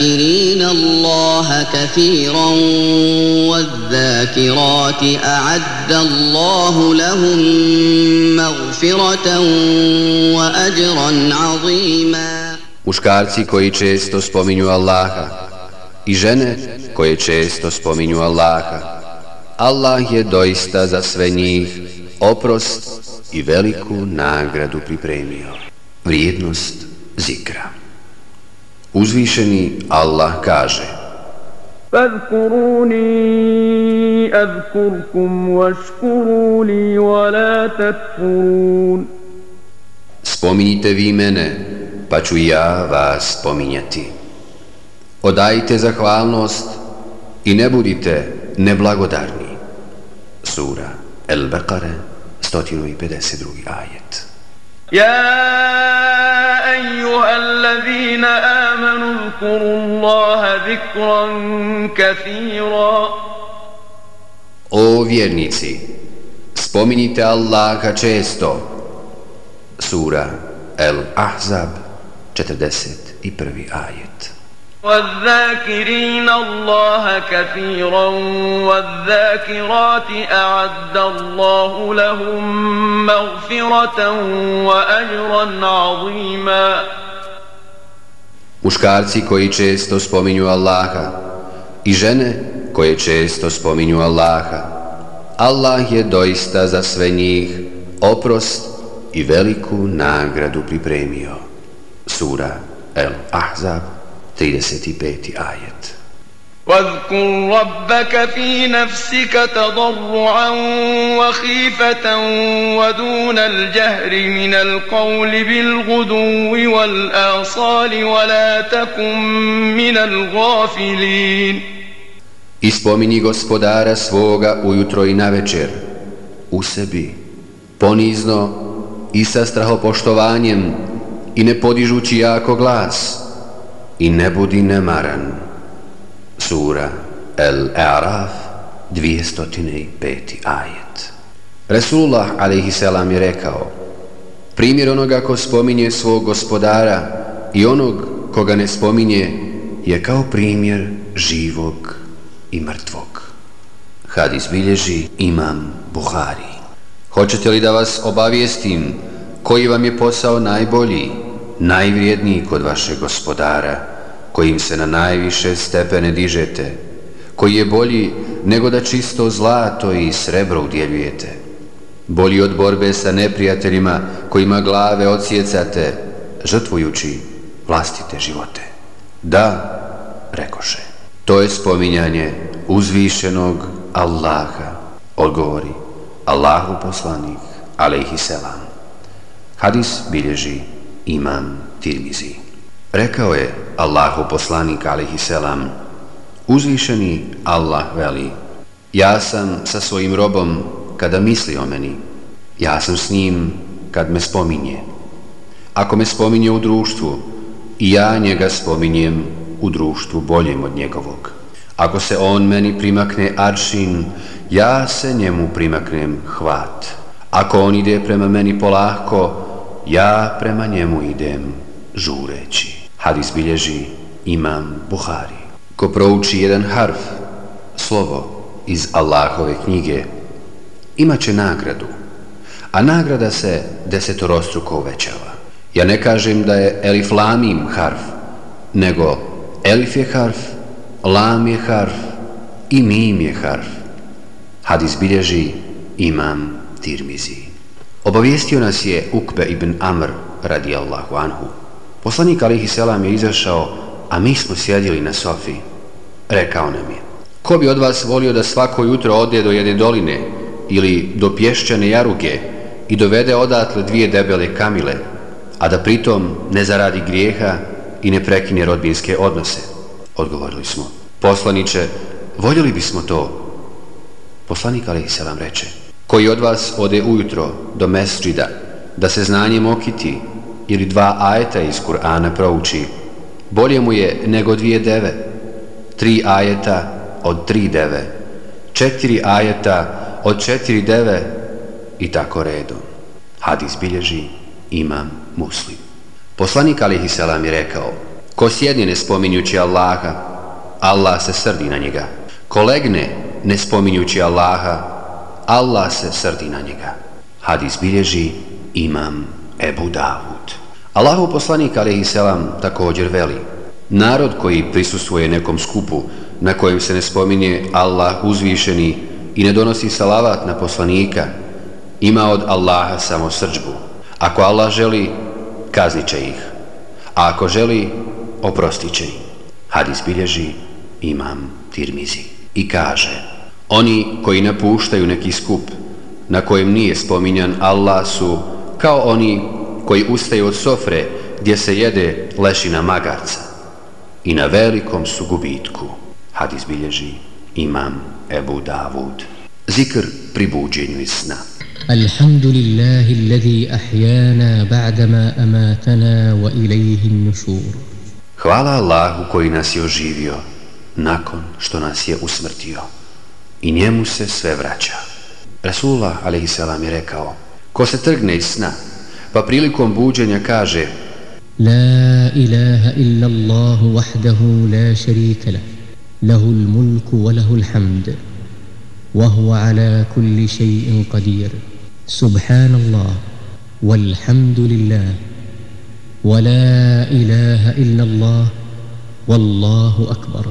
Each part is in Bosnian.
والذاكرين الله كثيرا والذاكرات أعد الله لهم مغفرة وأجرا عظيما Muškarci koji često spominju Allaha i žene koje često spominju Allaha. Allah je doista za sve njih oprost i veliku nagradu pripremio. Vrijednost zikra. Uzvišeni Allah kaže فاذكروني أذكركم واشكروا لي ولا تكفرون Spominjite vi mene, pa ću ja vas spominjati. Odajte zahvalnost i ne budite neblagodarni. Sura El-Bekare, 152. ajet. يا أيها الذين آمنوا اذكروا الله ذكرا كثيرا O vjernici, spominjite Allaha često. Sura El-Ahzab, 41. ajet. والذاكرين الله كثيرا والذاكرات أعد الله لهم مغفرة وأجرا عظيما Muškarci koji često spominju Allaha i žene koje često spominju Allaha. Allah je doista za sve njih oprost i veliku nagradu pripremio. Sura El-Ahzab, 35. ajet. واذكر ربك في نفسك تضرعا وخيفة ودون الجهر من القول بالغدو والآصال ولا تكن من الغافلين I spomini gospodara svoga ujutro i navečer, u sebi, ponizno i sa strahopoštovanjem i ne podižući jako glas i ne budi nemaran. Sura El-A'raf, 205. ajet. Resulullah a.s. je rekao, primjer onoga ko spominje svog gospodara i onog koga ne spominje je kao primjer živog i mrtvog. Hadis bilježi imam Buhari. Hoćete li da vas obavijestim koji vam je posao najbolji, najvrijedniji kod vašeg gospodara, kojim se na najviše stepene dižete, koji je bolji nego da čisto zlato i srebro udjeljujete, bolji od borbe sa neprijateljima kojima glave odsjecate, žrtvujući vlastite živote. Da, rekoše, to je spominjanje uzvišenog Allaha, odgovori Allahu poslanik, alaihi selam. Hadis bilježi imam Tirmizi. Rekao je Allahu poslanik alihi selam Uzvišeni Allah veli Ja sam sa svojim robom kada misli o meni Ja sam s njim kad me spominje. Ako me spominje u društvu I ja njega spominjem u društvu boljem od njegovog. Ako se on meni primakne aršin Ja se njemu primaknem hvat. Ako on ide prema meni polahko Ja prema njemu idem žureći. Hadis bilježi imam Buhari. Ko prouči jedan harf, slovo iz Allahove knjige, imaće nagradu, a nagrada se desetorostruko uvećava. Ja ne kažem da je elif lamim harf, nego elif je harf, lam je harf i mim je harf. Hadis bilježi imam Tirmizi. Obavijestio nas je Ukbe ibn Amr radijallahu anhu. Poslanik alihi selam je izašao, a mi smo sjedili na sofi. Rekao nam je, ko bi od vas volio da svako jutro ode do jedne doline ili do pješćane jaruge i dovede odatle dvije debele kamile, a da pritom ne zaradi grijeha i ne prekine rodbinske odnose? Odgovorili smo. Poslaniće, voljeli bismo to. Poslanik alihi Selam reče, koji od vas ode ujutro do mesđida da se znanjem okiti ili dva ajeta iz Kur'ana prouči, bolje mu je nego dvije deve, tri ajeta od tri deve, četiri ajeta od četiri deve i tako redom. Hadis bilježi imam muslim. Poslanik alihi selam je rekao, ko sjedne ne spominjući Allaha, Allah se srdi na njega. Ko legne ne spominjući Allaha, Allah se srdi na njega. Hadis bilježi imam Ebu Davud. Allahu poslanik alaihi selam također veli, narod koji prisustvuje nekom skupu na kojem se ne spominje Allah uzvišeni i ne donosi salavat na poslanika, ima od Allaha samo srđbu. Ako Allah želi, kaznit će ih. A ako želi, oprostit će ih. Hadis bilježi imam tirmizi. I kaže, oni koji napuštaju neki skup na kojem nije spominjan Allah su kao oni koji ustaju od sofre gdje se jede lešina magarca i na velikom su gubitku. Hadis bilježi imam Ebu Davud. Zikr pri buđenju iz sna. الحمد لله الذي أحيانا بعدما أماتنا وإليه النشور Hvala Allahu koji nas je oživio nakon što nas je usmrtio i njemu se sve vraća. Rasulullah a.s. je rekao ko se trgne iz sna pa prilikom buđenja kaže La ilaha illa Allahu wahdahu la sharika lah lahu mulku wa lahul hamd wa huwa ala kulli shay'in qadir subhanallah walhamdulillah wa la ilaha illa Allah wallahu akbar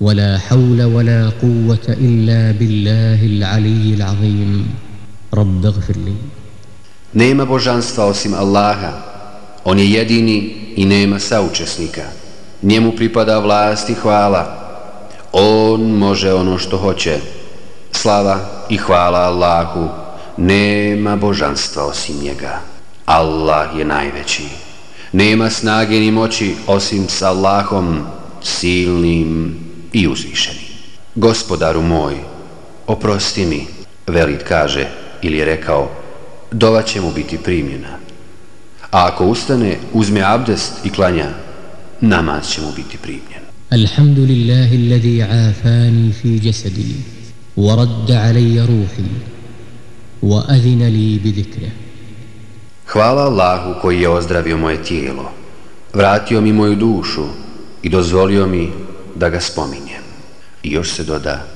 ولا حول ولا قوة إلا بالله العلي العظيم رب اغفر لي Nema božanstva osim Allaha. On je jedini i nema saučesnika. Njemu pripada vlast i hvala. On može ono što hoće. Slava i hvala Allahu. Nema božanstva osim njega. Allah je najveći. Nema snage ni moći osim s Allahom, silnim i uzvišenim. Gospodaru moj, oprosti mi, Velid kaže ili je rekao, dova će mu biti primljena. A ako ustane, uzme abdest i klanja, namaz će mu biti primljen. Alhamdulillahi alladhi afani fi jasadi, wa radda alayya ruhi, wa adhina li bidhikra. Hvala Allahu koji je ozdravio moje tijelo, vratio mi moju dušu i dozvolio mi da ga spominjem. I još se doda,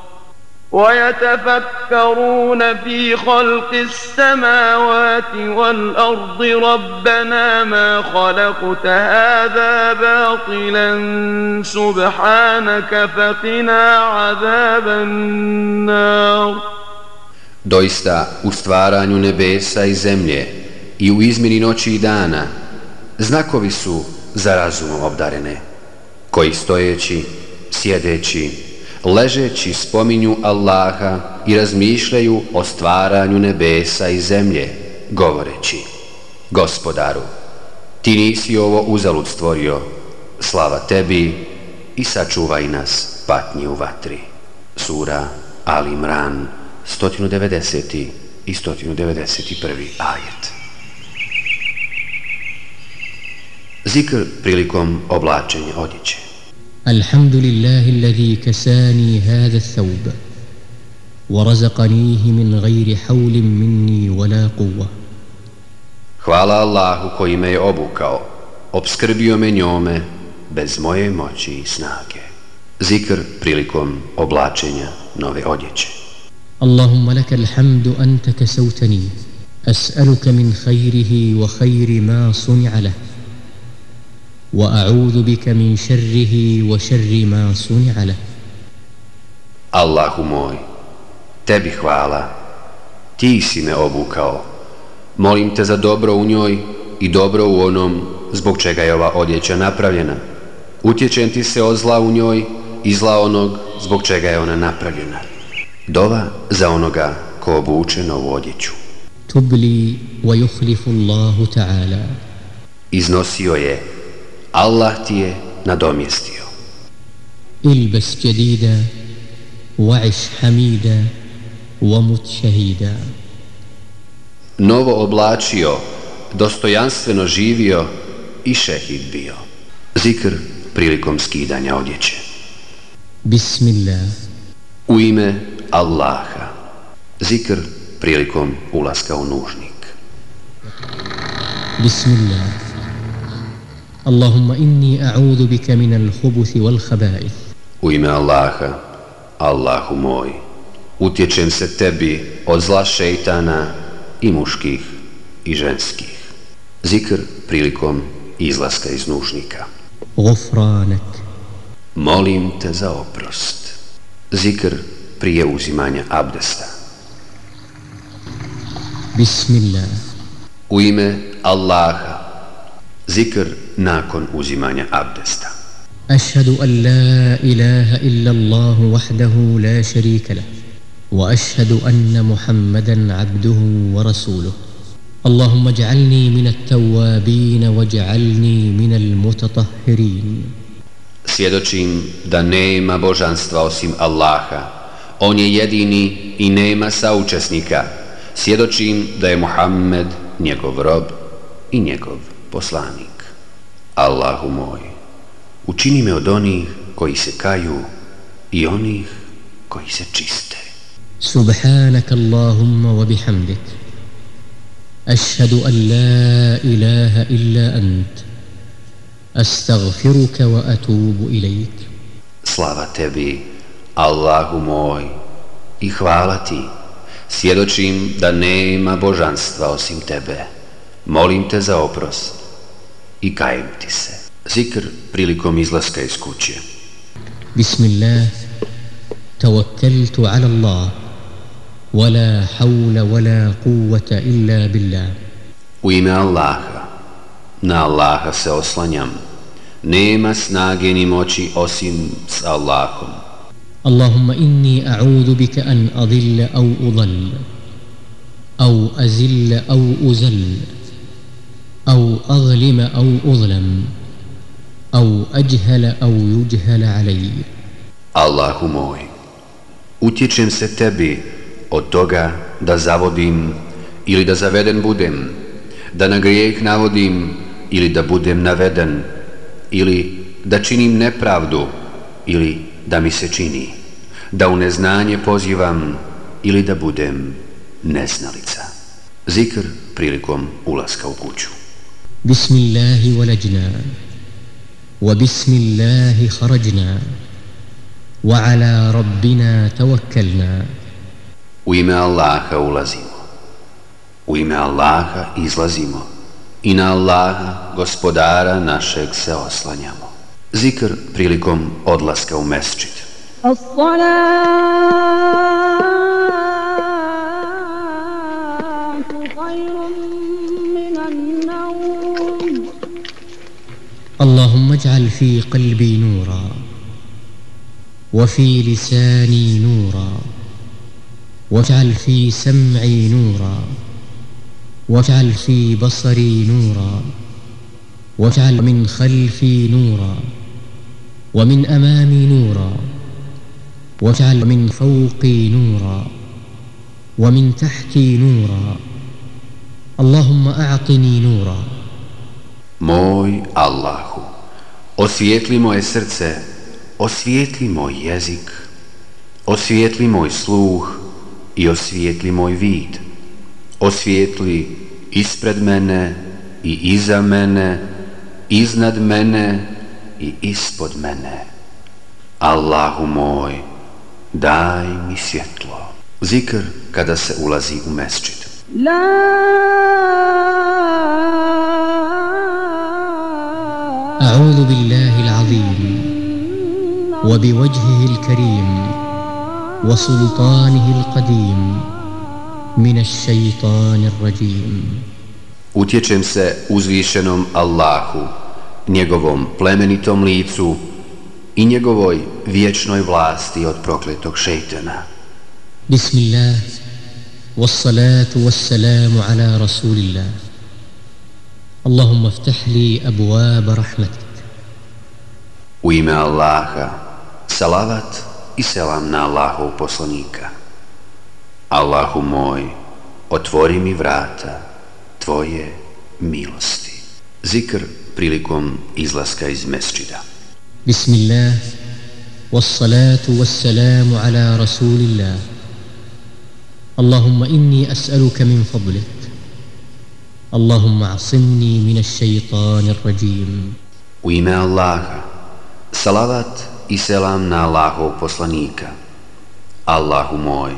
ويتفكرون في خلق السماوات والأرض ربنا ما خلقت هذا باطلا سبحانك فقنا عذاب النار Doista u stvaranju nebesa i zemlje i u izmjeni noći i dana znakovi su za razumom obdarene, koji stojeći, sjedeći, ležeći spominju Allaha i razmišljaju o stvaranju nebesa i zemlje, govoreći Gospodaru, ti nisi ovo uzalud stvorio, slava tebi i sačuvaj nas patnji u vatri. Sura Ali Imran, 190. i 191. ajet. Zikr prilikom oblačenja odjeće. الحمد لله الذي كساني هذا الثوب ورزقنيه من غير حول مني ولا قوة Hvala Allahu koji me je obukao, obskrbio me njome bez moje moći i snage. Zikr prilikom oblačenja nove odjeće. اللهم لك الحمد أنت كسوتني أسألك من خيره وخير ما صنع له وأعوذ بك من شره وشر ما صنع له Allahu moj, tebi hvala, ti si me obukao. Molim te za dobro u njoj i dobro u onom zbog čega je ova odjeća napravljena. Utječem ti se od zla u njoj i zla onog zbog čega je ona napravljena. Dova za onoga ko obuče novu odjeću. تبلي ويخلف الله تعالى Iznosio je, Allah ti je nadomjestio. Ilbes djedida, wa'iš hamida, wa mut šehida. Novo oblačio, dostojanstveno živio i šehid bio. Zikr prilikom skidanja odjeće. Bismillah. U ime Allaha. Zikr prilikom ulaska u nužnik. Bismillah. Allahumma inni a'udhu bika min al-khubuthi wal-khaba'ith. U ime Allaha, Allahu moj, utječem se tebi od zla šejtana i muških i ženskih. Zikr prilikom izlaska iz nužnika. Gofranek. Molim te za oprost. Zikr prije uzimanja abdesta. Bismillah. U ime Allaha, zikr nakon uzimanja abdesta. Ašhadu an la ilaha illa Allahu vahdahu la šarika lah. Wa ašhadu anna Muhammadan abduhu wa rasuluh. Allahumma ja'alni min at-tawabin wa ja'alni min al-mutatahhirin. Svjedočim da nema božanstva osim Allaha. On je jedini i nema saučesnika. Svjedočim da je Muhammed njegov rob i njegov poslanik. Allahu moj, učini me od onih koji se kaju i onih koji se čiste. Subhanak Allahumma wa bihamdik. Ašhadu an la ilaha illa ant. Astaghfiruka wa atubu ilajk. Slava tebi, Allahu moj, i hvala ti. Svjedočim da nema božanstva osim tebe. Molim te za oprost i kajiti se. Zikr prilikom izlaska iz kuće. Bismillah, tawakkaltu ala Allah, wala hawla wala quwata illa billah. U ime Allaha, na Allaha se oslanjam, nema snage ni moći osim s Allahom. Allahumma inni a'udhu bika an adilla au udall, au azilla au uzall. أو أظلم أو أظلم أو أجهل أو يجهل علي Allahu moj, utječem se tebi od toga da zavodim ili da zaveden budem, da na grijeh navodim ili da budem naveden, ili da činim nepravdu ili da mi se čini, da u neznanje pozivam ili da budem neznalica. Zikr prilikom ulaska u kuću. بسم الله ولجنا وبسم الله خرجنا وعلى ربنا توكلنا U ime Allaha ulazimo. U ime Allaha izlazimo. I na Allaha, gospodara našeg, se oslanjamo. Zikr prilikom odlaska u mesčit. الصلاة اللهم اجعل في قلبي نورا وفي لساني نورا واجعل في سمعي نورا واجعل في بصري نورا واجعل من خلفي نورا ومن أمامي نورا واجعل من فوقي نورا ومن تحتي نورا اللهم أعطني نورا Moj Allahu, osvijetli moje srce, osvijetli moj jezik, osvijetli moj sluh i osvijetli moj vid. Osvijetli ispred mene i iza mene, iznad mene i ispod mene. Allahu moj, daj mi svjetlo. Zikr kada se ulazi u mesčit. La أعوذ بالله العظيم وبوجهه الكريم وسلطانه القديم من الشيطان الرجيم Utječem se uzvišenom Allahu, njegovom plemenitom licu i njegovoj vječnoj vlasti od prokletog šeitana. بسم الله والصلاة والسلام على رسول الله اللهم افتح لي أبواب رحمتك U ime Allaha, salavat i selam na Allahov poslanika. Allahu moj, otvori mi vrata Tvoje milosti. Zikr prilikom izlaska iz mesčida. بسم الله والصلاة والسلام على رسول الله اللهم إني أسألك من فضلك اللهم اعصمني من الشيطان الرجيم U ime Allaha, salavat i selam na Allahov poslanika. Allahu moj,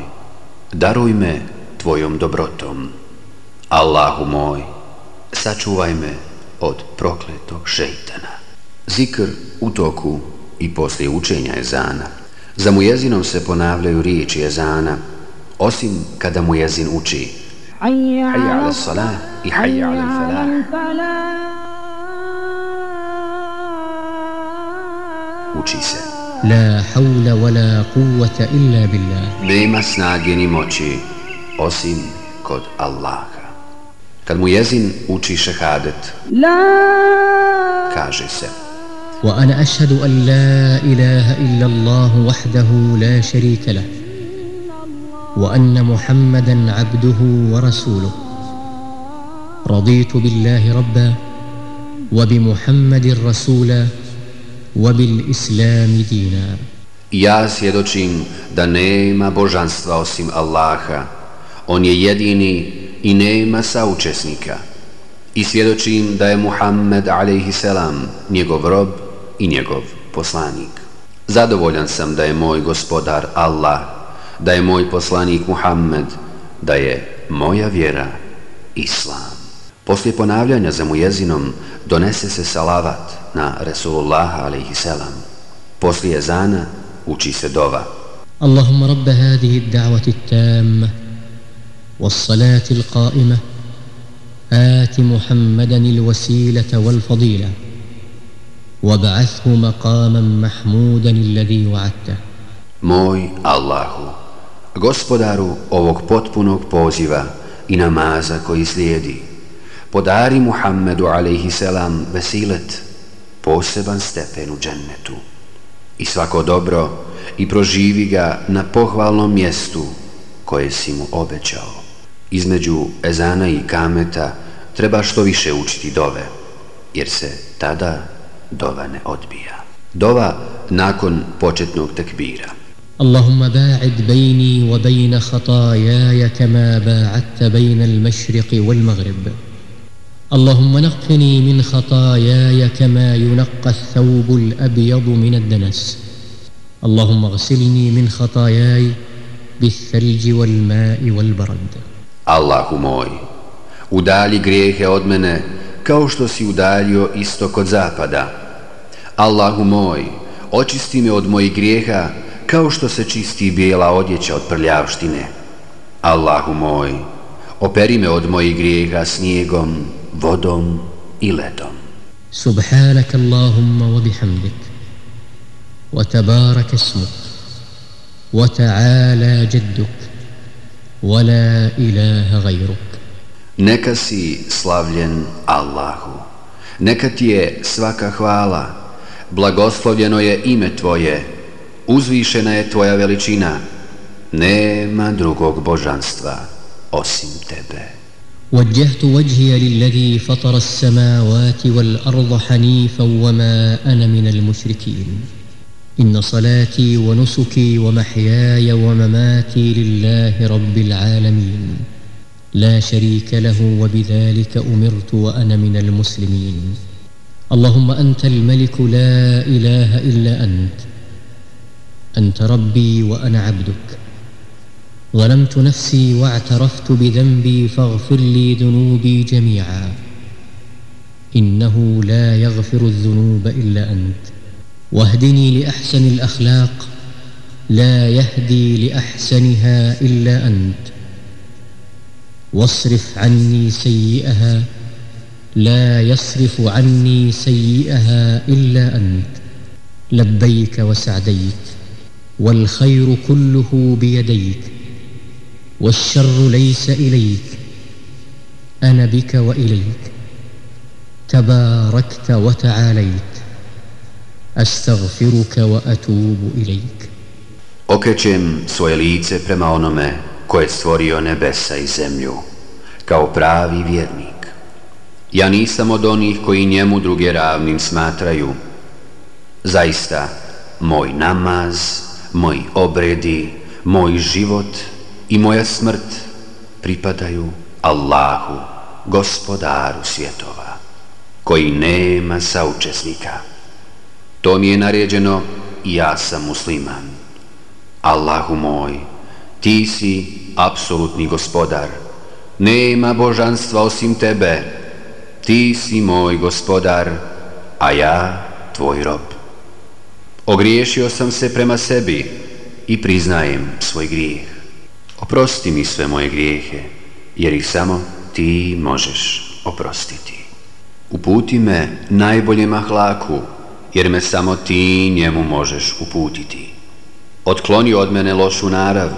daruj me Tvojom dobrotom. Allahu moj, sačuvaj me od prokletog šeitana. Zikr u toku i poslije učenja ezana. Za mu jezinom se ponavljaju riječi ezana, osim kada mu jezin uči حي على الصلاة حي على الفلاح Učise. La haula wala quwwata illa billah. Nema snage ni moći osim kod Allaha. Kad mu jezin uči šehadet. La kaže se. Wa ana ashhadu an la ilaha illa Allah wahdahu la sharika. وأن محمدا عبده ورسوله رضيت بالله ربا وبمحمد رسولا وبالإسلام دينا Ja svjedočim da nema božanstva osim Allaha. On je jedini i nema saučesnika. I svjedočim da je Muhammed a.s. njegov rob i njegov poslanik. Zadovoljan sam da je moj gospodar Allah, da je moj poslanik Muhammed, da je moja vjera Islam. Poslije ponavljanja za mu jezinom donese se salavat na Resulullaha a.s. Poslije zana uči se dova. اللهم رب هذه الدعوة التامة والصلاة القائمة آت محمدا الوسيلة والفضيلة وابعثه مقاما محمودا الذي وعدته Moj Allahu, gospodaru ovog potpunog poziva i namaza koji slijedi, podari Muhammedu a.s. vesilet, poseban stepen u džennetu i svako dobro i proživi ga na pohvalnom mjestu koje si mu obećao. Između ezana i kameta treba što više učiti dove, jer se tada dova ne odbija. Dova nakon početnog tekbira. اللهم باعد بيني وبين خطاياي كما باعدت بين المشرق والمغرب. اللهم نقني من خطاياي كما ينقى الثوب الأبيض من الدنس. اللهم اغسلني من خطاياي بالثلج والماء والبرد. Allahu moj, udalji grijehe od mene kao što si udaljio istok od zapada. Allahu moj, očisti me od mojih grijeha kao što se čisti bijela odjeća od prljavštine. Allahu moj, operi me od mojih grijeha snijegom, vodom i ledom. Subhanak Allahumma wa bihamdik, wa tabarak smuk, wa ta'ala jedduk, wa la ilaha gajruk. Neka si slavljen Allahu, neka ti je svaka hvala, blagoslovljeno je ime tvoje, uzvišena je Tvoja veličina, nema drugog božanstva osim Tebe. وجهت وجهي للذي فطر السماوات والأرض حنيفا وما أنا من المشركين. إن صلاتي ونسكي ومحياي ومماتي لله رب العالمين. لا شريك له وبذلك أمرت وأنا من المسلمين. اللهم أنت الملك لا إله إلا أنت. أنت ربي وأنا عبدك. ظلمت نفسي واعترفت بذنبي فاغفر لي ذنوبي جميعا. إنه لا يغفر الذنوب إلا أنت. واهدني لأحسن الأخلاق. لا يهدي لأحسنها إلا أنت. واصرف عني سيئها. لا يصرف عني سيئها إلا أنت. لبيك وسعديك. والخير كله بيديك والشر ليس إليك أنا بك وإليك تباركت وتعاليت أستغفرك وأتوب إليك Okrećem svoje lice prema onome ko je stvorio nebesa i zemlju, kao pravi vjernik. Ja nisam od onih koji njemu druge ravnim smatraju. Zaista, moj namaz, moji obredi, moj život i moja smrt pripadaju Allahu, gospodaru svjetova, koji nema saučesnika. To mi je naređeno i ja sam musliman. Allahu moj, ti si apsolutni gospodar. Nema božanstva osim tebe. Ti si moj gospodar, a ja tvoj rob. Ogriješio sam se prema sebi i priznajem svoj grijeh. Oprosti mi sve moje grijehe, jer ih samo ti možeš oprostiti. Uputi me najboljem ahlaku, jer me samo ti njemu možeš uputiti. Otkloni od mene lošu narav,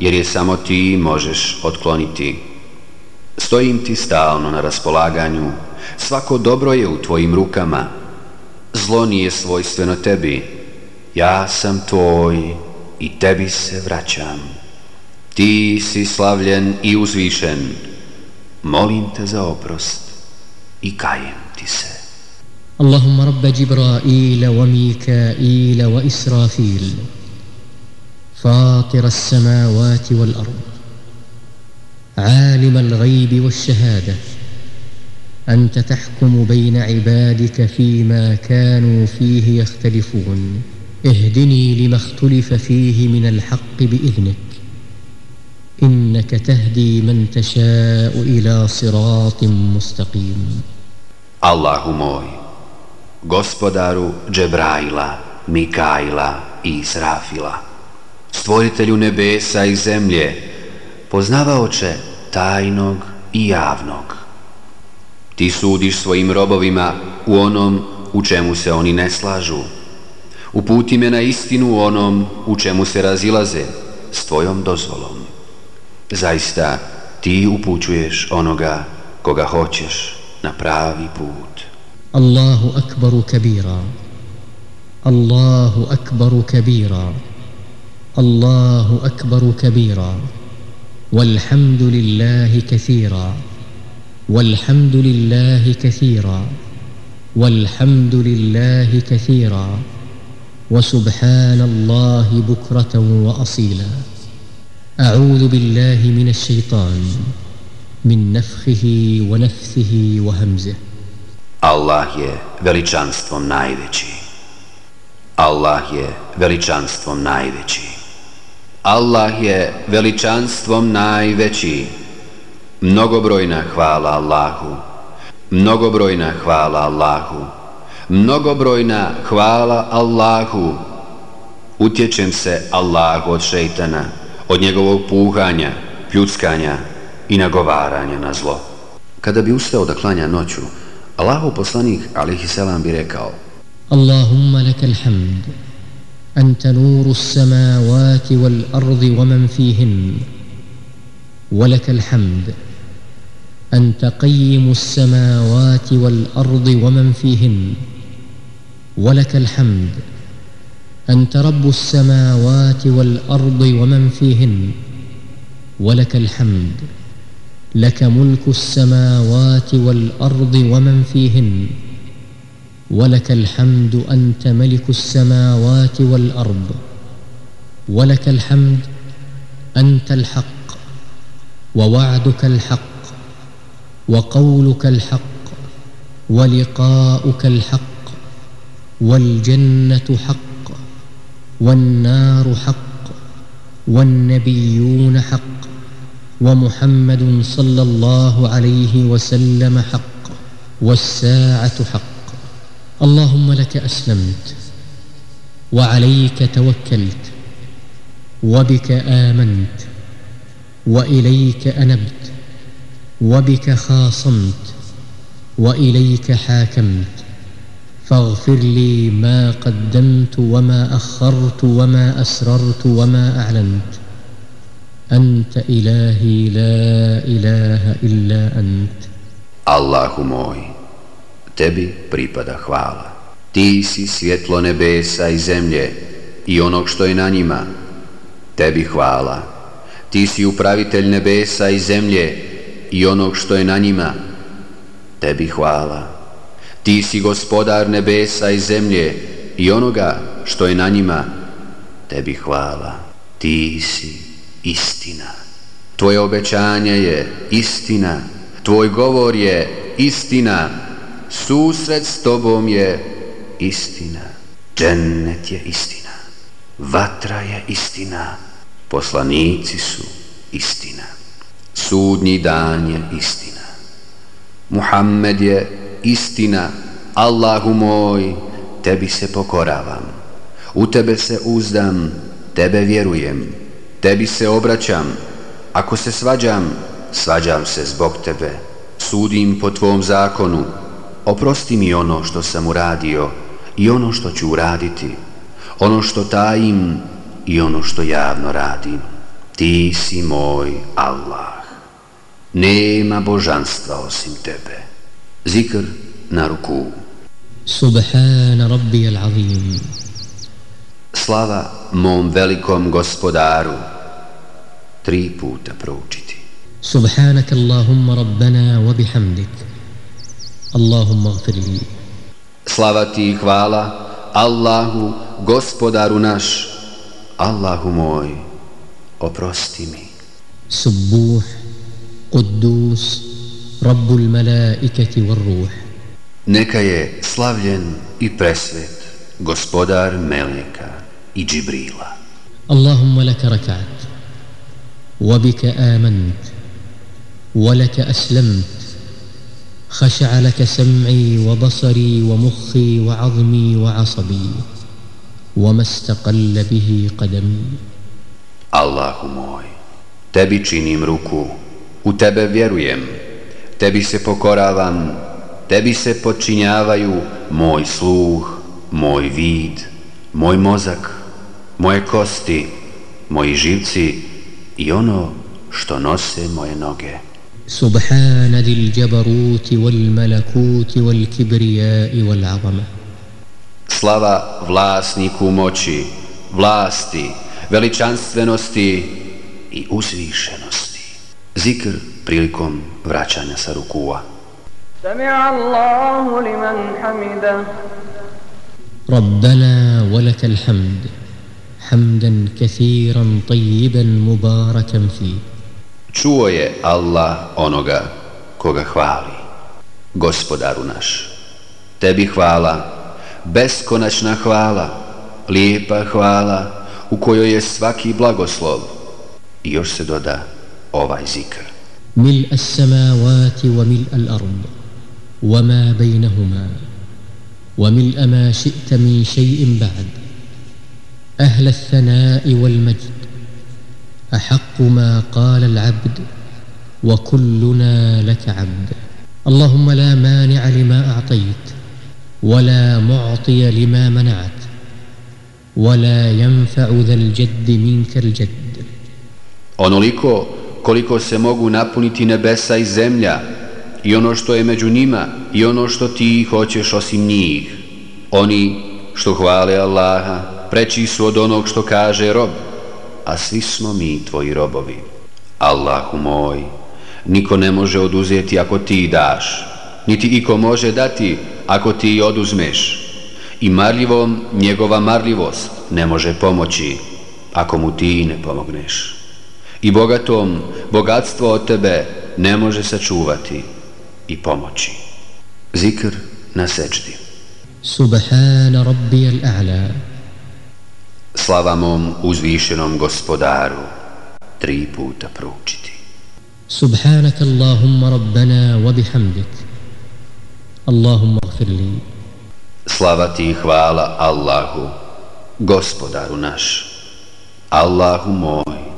jer je samo ti možeš otkloniti. Stojim ti stalno na raspolaganju, svako dobro je u tvojim rukama, zlo nije svojstveno tebi, ja sam tvoj i tebi se vraćam. Ti si slavljen i uzvišen, molim te za oprost i kajem ti se. اللهم رب جبرائيل وميكائيل وإسرافيل فاطر السماوات والأرض عالم الغيب والشهادة أنت تحكم بين عبادك فيما كانوا فيه يختلفون اهدني لما اختلف فيه من الحق بإذنك إنك تهدي من تشاء إلى صراط مستقيم Allahu moj, gospodaru Džebraila, Mikaila i Israfila, stvoritelju nebesa i zemlje, poznavaoče tajnog i javnog. Ti sudiš svojim robovima u onom u čemu se oni ne slažu, uputi me na istinu onom u čemu se razilaze s tvojom dozvolom. Zaista ti upućuješ onoga koga hoćeš na pravi put. Allahu akbaru kabira. Allahu akbaru kabira. Allahu akbaru kabira. والحمد لله كثيرا والحمد لله كثيرا والحمد لله كثيرا وسبحان الله بكرة وأصيلا أعوذ بالله من الشيطان من نفخه ونفثه وهمزه Allah je veličanstvom najveći. Allah je veličanstvom najveći. Allah je veličanstvom najveći. Mnogobrojna hvala Allahu. Mnogobrojna hvala Allahu mnogobrojna hvala Allahu. Utječem se Allahu od šeitana od njegovog puhanja pljuckanja i nagovaranja na zlo. Kada bi ustao da klanja noću Allahu poslanik alihi selam bi rekao Allahumma lakal hamd wal ardi wa man fihin, wa ولك hamd, أنت قيم السماوات والأرض ومن فيهن ولك الحمد. أنت رب السماوات والأرض ومن فيهن ولك الحمد. لك ملك السماوات والأرض ومن فيهن ولك الحمد. أنت ملك السماوات والأرض ولك الحمد. أنت الحق ووعدك الحق وقولك الحق ولقاؤك الحق والجنة حق والنار حق والنبيون حق ومحمد صلى الله عليه وسلم حق والساعة حق. اللهم لك أسلمت وعليك توكلت وبك آمنت وإليك أنبت. وبك خاصمت وإليك حاكمت فاغفر لي ما قدمت وما أخرت وما أسررت وما أعلنت أنت إلهي لا إله إلا أنت Allahu moj, tebi pripada hvala. Ti si svjetlo nebesa i zemlje i onog što je na njima. Tebi hvala. Ti si upravitelj nebesa i zemlje i onog što je na njima. Tebi hvala. Ti si gospodar nebesa i zemlje i onoga što je na njima. Tebi hvala. Ti si istina. Tvoje obećanje je istina. Tvoj govor je istina. Susret s tobom je istina. Džennet je istina. Vatra je istina. Poslanici su istina. Sudnji dan je istina. Muhammed je istina. Allahu moj, tebi se pokoravam. U tebe se uzdam, tebe vjerujem. Tebi se obraćam. Ako se svađam, svađam se zbog tebe. Sudim po tvom zakonu. Oprosti mi ono što sam uradio i ono što ću uraditi, ono što tajim i ono što javno radim. Ti si moj Allah. Nema božanstva osim tebe. Zikr na ruku. Subhana rabbi al-azim. Slava mom velikom gospodaru. Tri puta proučiti. Subhanak Allahumma rabbana wa bihamdik. Allahumma gfirli. Slava ti i hvala Allahu, gospodaru naš. Allahu moj, oprosti mi. Subbuh قدوس رب الملائكة والروح Neka je slavljen i presvet, gospodar Meleka i Džibrila. اللهم لك ركعت وبك آمنت ولك أسلمت خشع لك سمعي وبصري ومخي وعظمي وعصبي وما استقل به قدمي Allahu moj, tebi činim ruku, u tebe vjerujem, tebi se pokoravam, tebi se podčinjavaju moj sluh, moj vid, moj mozak, moje kosti, moji živci i ono što nose moje noge. سبحان ذي الجبروت والملكوت والكبرياء والعظمة Slava vlasniku moći, vlasti, veličanstvenosti i uzvišenosti. zikr prilikom vraćanja sa rukua. Sami'a Allahu liman hamida. Rabbana walakal hamd. Hamdan kathiran tayyiban mubarakan fi. Čuo je Allah onoga koga hvali. Gospodaru naš, tebi hvala, beskonačna hvala, lijepa hvala u kojoj je svaki blagoslov. I još se doda, ovaj zikr. ملء السماوات وملء الأرض وما بينهما وملء ما شئت من شيء بعد. أهل الثناء والمجد أحق ما قال العبد وكلنا لك عبد. اللهم لا مانع لما أعطيت ولا معطي لما منعت ولا ينفع ذا الجد منك الجد. Onoliko koliko se mogu napuniti nebesa i zemlja i ono što je među njima i ono što ti hoćeš osim njih. Oni što hvale Allaha preći su od onog što kaže rob, a svi smo mi tvoji robovi. Allahu moj, niko ne može oduzeti ako ti daš, niti iko može dati ako ti oduzmeš. I marljivom njegova marljivost ne može pomoći ako mu ti ne pomogneš i bogatom bogatstvo od tebe ne može sačuvati i pomoći. Zikr na sečdi. Subhana rabbi al-a'la. Slava mom uzvišenom gospodaru. Tri puta proučiti. Subhanak Allahumma rabbana wa bihamdik. Allahumma gfir li. Slava ti i hvala Allahu, gospodaru naš. Allahu moj,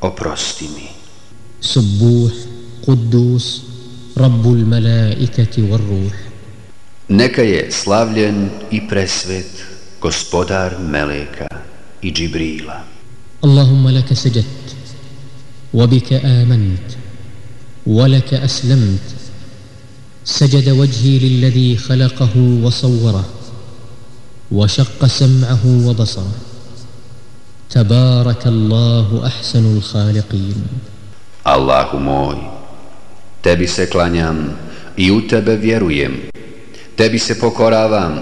oprosti mi. سبوح قدوس رب الملائكة والروح Neka je slavljen i presvet gospodar Meleka i Džibrila. اللهم لك سجدت وبك آمنت ولك أسلمت سجد وجهي للذي خلقه وصوره وشق سمعه وبصره تبارك الله أحسن الخالقين Allahu moj, tebi se klanjam i u tebe vjerujem. Tebi se pokoravam,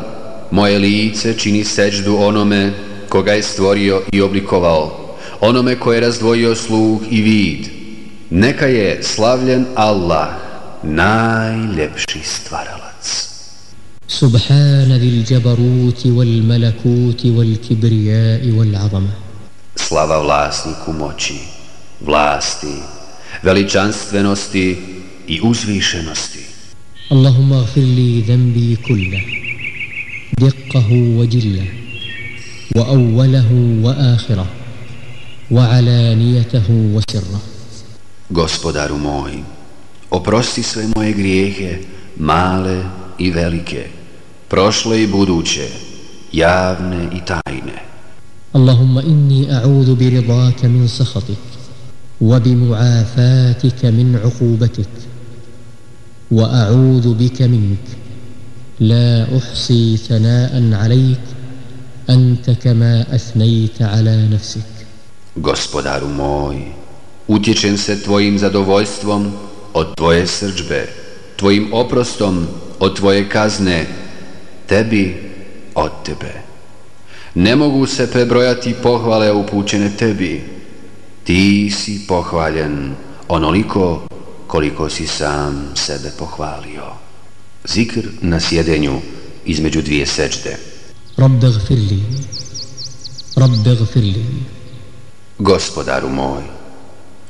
moje lice čini seđdu onome koga je stvorio i oblikovao, onome ko je razdvojio sluh i vid. Neka je slavljen Allah, najljepši stvaralac. سبحان ذي الجبروت والملكوت والكبرياء والعظمة Slava vlasniku moći, vlasti, veličanstvenosti i uzvišenosti. Allahumma firli zembi kulla, diqqahu wa jille, wa awwalahu wa ahira, wa alanijetahu wa sirra. Gospodaru moj, oprosti sve moje grijehe, male i velike, prošle i buduće, javne i tajne. اللهم إني أعوذ برضاك من سخطك وبمعافاتك من عقوبتك وأعوذ بك منك لا أحصي ثناء عليك أنت كما أثنيت على نفسك Gospodaru moj, utječem se Tvojim zadovoljstvom od Tvoje srđbe, Tvojim oprostom od Tvoje kazne, Tebi od Tebe. ne mogu se prebrojati pohvale upućene tebi. Ti si pohvaljen onoliko koliko si sam sebe pohvalio. Zikr na sjedenju između dvije sečde. Rabbe gfirli, Rabbe gfirli. Gospodaru moj,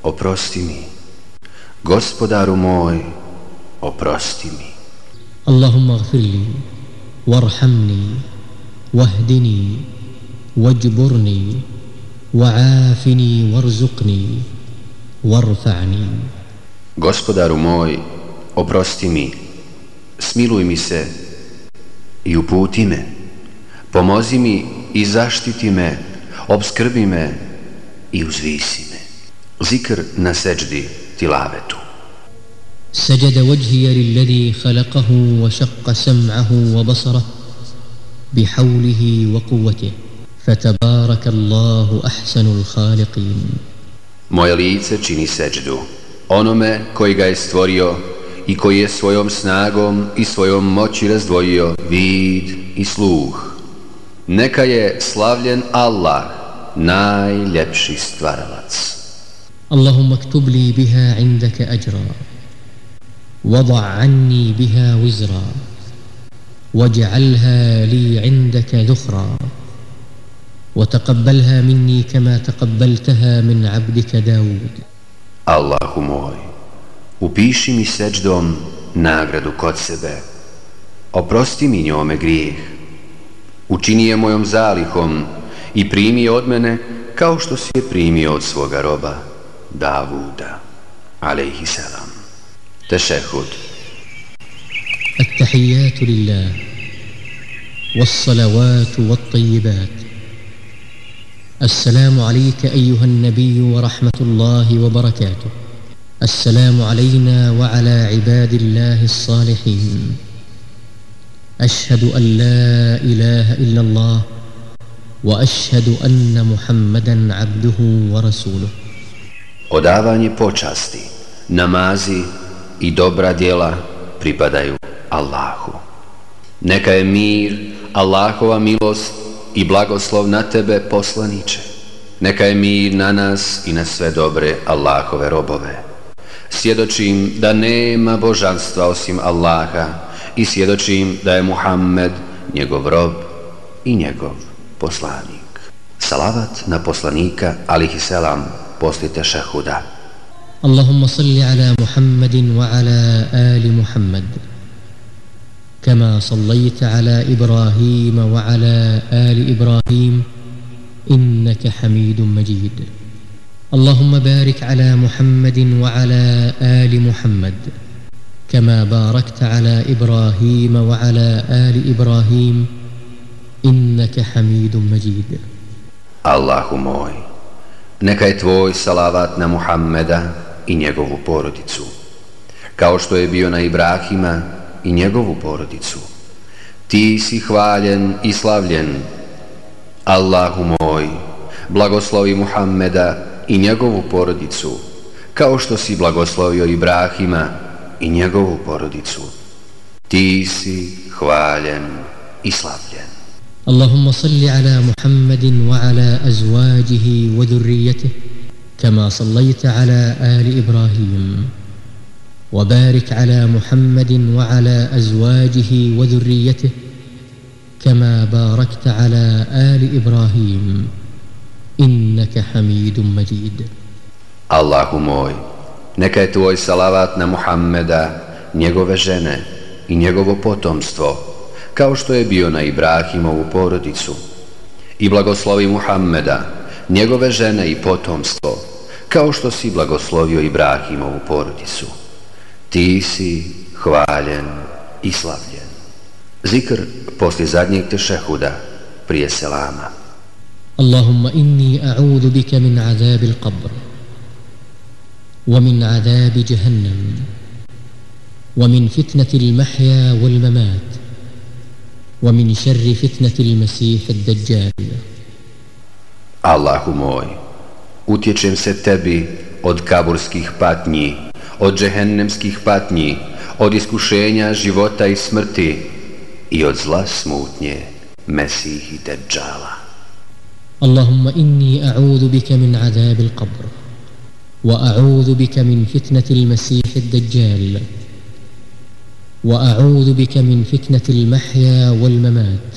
oprosti mi. Gospodaru moj, oprosti mi. Allahumma gfirli, warhamni, wahdini, wahdini. واجبرني وعافني وارزقني وارفعني Gospodaru moj, oprosti mi, smiluj mi se i uputi me. Pomozi mi i zaštiti me, obskrbi me i uzvisi me. Zikr na seđdi tilavetu. سجد وجهي للذي خلقه وشق سمعه وبصره بحوله وقوته فتبارك الله أحسن الخالقين Moje lice čini seđdu onome koji ga je stvorio i koji je svojom snagom i svojom moći razdvojio vid i sluh. Neka je slavljen Allah, najljepši stvaralac. اللهم اكتب لي بها عندك أجرا وضع عني بها وزرا واجعلها لي عندك ذخرا وتقبلها مني كما تقبلتها من عبدك داود Allahu moj, upiši mi seđdom nagradu kod sebe. Oprosti mi njome grijeh. Učini je mojom zalihom i primi je od mene kao što si je primio od svoga roba, Davuda, alaihi selam. Tešehud. التحيات لله والصلوات والطيبات السلام عليك أيها النبي ورحمة الله وبركاته السلام علينا وعلى عباد الله الصالحين أشهد أن لا إله إلا الله وأشهد أن محمدا عبده ورسوله Odavanje počasti, namazi i dobra djela pripadaju Allahu. Neka je mir, Allahova milost i blagoslov na tebe, poslaniče. Neka je mir na nas i na sve dobre Allahove robove. Sjedočim da nema božanstva osim Allaha i sjedočim da je Muhammed njegov rob i njegov poslanik. Salavat na poslanika, alihi selam, poslite šehuda. Allahumma salli ala Muhammedin wa ala ali Muhammedin. كما صليت على إبراهيم وعلى آل إبراهيم إنك حميد مجيد. اللهم بارك على محمد وعلى آل محمد كما باركت على إبراهيم وعلى آل إبراهيم إنك حميد مجيد. Allahu moj, neka je tvoj salavat na Muhammeda i njegovu porodicu, kao što je bio na Ibrahima i njegovu porodicu. Ti si hvaljen i slavljen, Allahu moj, blagoslovi Muhammeda i njegovu porodicu, kao što si blagoslovio Ibrahima i njegovu porodicu. Ti si hvaljen i slavljen. اللهم صل على محمد وعلى أزواجه وذريته كما صليت على آل إبراهيم وبارك على محمد وعلى أزواجه وذريته كما باركت على آل إبراهيم إنك حميد مجيد Allahu moj, neka je tvoj salavat na Muhammeda, njegove žene i njegovo potomstvo, kao što je bio na Ibrahimovu porodicu. I blagoslovi Muhammeda, njegove žene i potomstvo, kao što si blagoslovio Ibrahimovu porodicu. Ti si hvaljen i slavljen. Zikr poslije zadnjeg tešehuda prije selama. Allahumma inni a'udhu bika min azabil qabr wa min azabi jahannam wa min fitnati al-mahya wal-mamat wa min sharri fitnati al-masih ad-dajjal Allahu moj utječem se tebi od kaburskih patnji od džehennemskih patnji, od iskušenja života i smrti i od zla smutnje Mesih i Dejjala. اللهم إني أعوذ بك من عذاب القبر وأعوذ بك من فتنة المسيح الدجال وأعوذ بك من فتنة المحيا والممات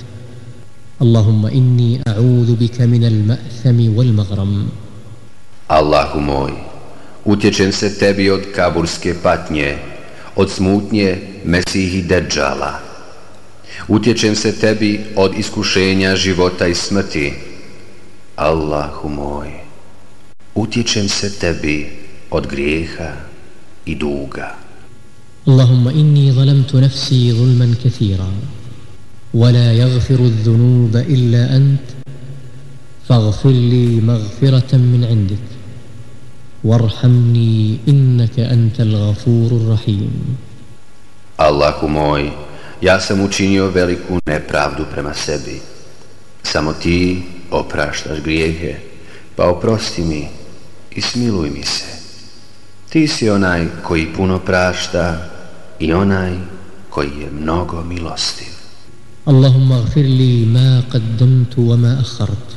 اللهم إني أعوذ بك من المأثم والمغرم moj, utječem se tebi od kaburske patnje, od smutnje Mesih i Dejjala. Utječem se tebi od iskušenja života i smrti, Allahu moj, utječem se tebi od grijeha i duga. اللهم إني ظلمت نفسي ظلما كثيرا ولا يغفر الذنوب إلا أنت فاغفر لي مغفرة من عندك وارحمني إنك أنت الغفور الرحيم Allahu moj, ja sam učinio veliku nepravdu prema sebi. Samo ti opraštaš grijehe, pa oprosti mi i smiluj mi se. Ti si onaj koji puno prašta i onaj koji je mnogo milostiv. اللهم اغفر لي ما قدمت وما أخرت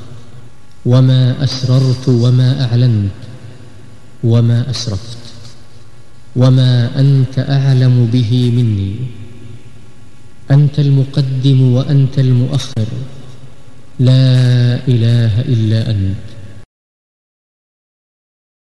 وما أسررت وما أعلنت وما أسرفت وما أنت أعلم به مني. أنت المقدم وأنت المؤخر لا إله إلا أنت.